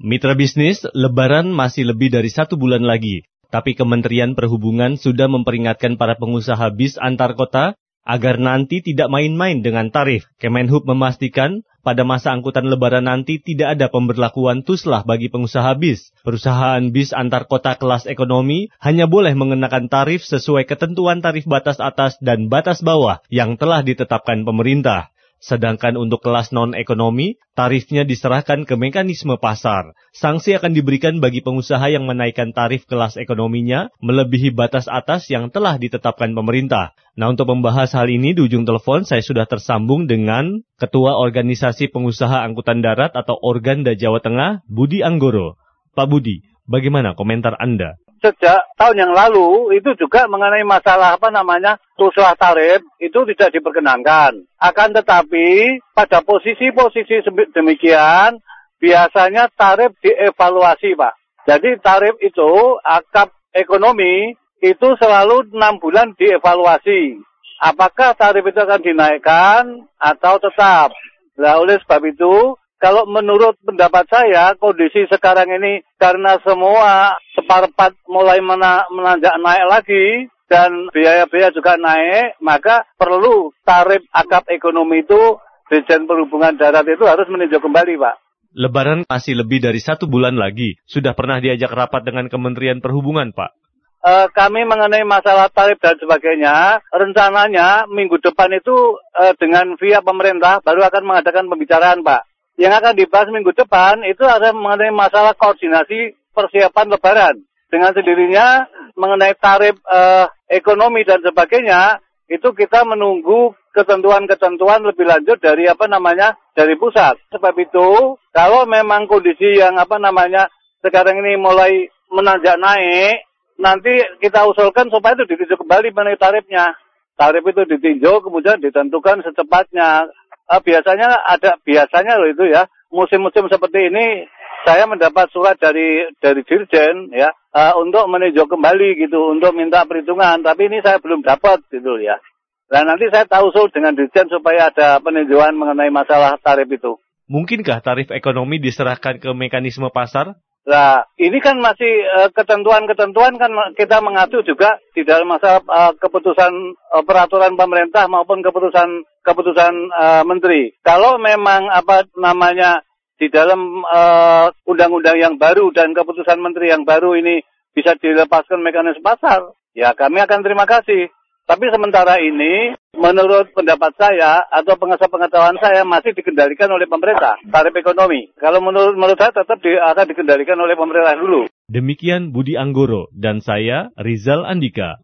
Mitra bisnis, lebaran masih lebih dari satu bulan lagi. Tapi Kementerian Perhubungan sudah memperingatkan para pengusaha bis antar kota agar nanti tidak main-main dengan tarif. Kemenhub memastikan pada masa angkutan lebaran nanti tidak ada pemberlakuan tuslah bagi pengusaha bis. Perusahaan bis antar kota kelas ekonomi hanya boleh mengenakan tarif sesuai ketentuan tarif batas atas dan batas bawah yang telah ditetapkan pemerintah. Sedangkan untuk kelas non-ekonomi, tarifnya diserahkan ke mekanisme pasar. Sanksi akan diberikan bagi pengusaha yang menaikkan tarif kelas ekonominya melebihi batas atas yang telah ditetapkan pemerintah. Nah untuk membahas hal ini di ujung telepon saya sudah tersambung dengan Ketua Organisasi Pengusaha Angkutan Darat atau Organda Jawa Tengah, Budi Anggoro. Pak Budi, bagaimana komentar Anda? Sejak tahun yang lalu itu juga mengenai masalah apa namanya tusulah tarif itu tidak diperkenankan. Akan tetapi pada posisi-posisi demikian biasanya tarif dievaluasi Pak. Jadi tarif itu akap ekonomi itu selalu enam bulan dievaluasi. Apakah tarif itu akan dinaikkan atau tetap? Nah oleh sebab itu kalau menurut pendapat saya, kondisi sekarang ini karena semua separpat mulai mena menanjak naik lagi, dan biaya-biaya juga naik, maka perlu tarif akap ekonomi itu Dirjen Perhubungan Darat itu harus meninjau kembali, Pak. Lebaran masih lebih dari satu bulan lagi. Sudah pernah diajak rapat dengan Kementerian Perhubungan, Pak? Uh, kami mengenai masalah tarif dan sebagainya, rencananya minggu depan itu uh, dengan via pemerintah baru akan mengadakan pembicaraan, Pak yang akan dibahas minggu depan itu ada mengenai masalah koordinasi persiapan lebaran. Dengan sendirinya mengenai tarif eh, ekonomi dan sebagainya, itu kita menunggu ketentuan-ketentuan lebih lanjut dari apa namanya dari pusat. Sebab itu kalau memang kondisi yang apa namanya sekarang ini mulai menanjak naik, nanti kita usulkan supaya itu ditinjau kembali mengenai tarifnya. Tarif itu ditinjau kemudian ditentukan secepatnya uh, biasanya ada biasanya loh itu ya musim-musim seperti ini saya mendapat surat dari dari dirjen ya uh, untuk meninjau kembali gitu untuk minta perhitungan tapi ini saya belum dapat gitu ya. Dan nanti saya tahu usul dengan dirjen supaya ada peninjauan mengenai masalah tarif itu. Mungkinkah tarif ekonomi diserahkan ke mekanisme pasar? Nah, ini kan masih uh, ketentuan-ketentuan kan kita mengacu juga di dalam masalah uh, keputusan uh, peraturan pemerintah maupun keputusan keputusan menteri. Kalau memang apa namanya di dalam undang-undang yang baru dan keputusan menteri yang baru ini bisa dilepaskan mekanisme pasar, ya kami akan terima kasih. Tapi sementara ini, menurut pendapat saya atau pengetahuan saya masih dikendalikan oleh pemerintah tarif ekonomi. Kalau menurut menurut saya tetap di, akan dikendalikan oleh pemerintah dulu. Demikian Budi Anggoro dan saya Rizal Andika.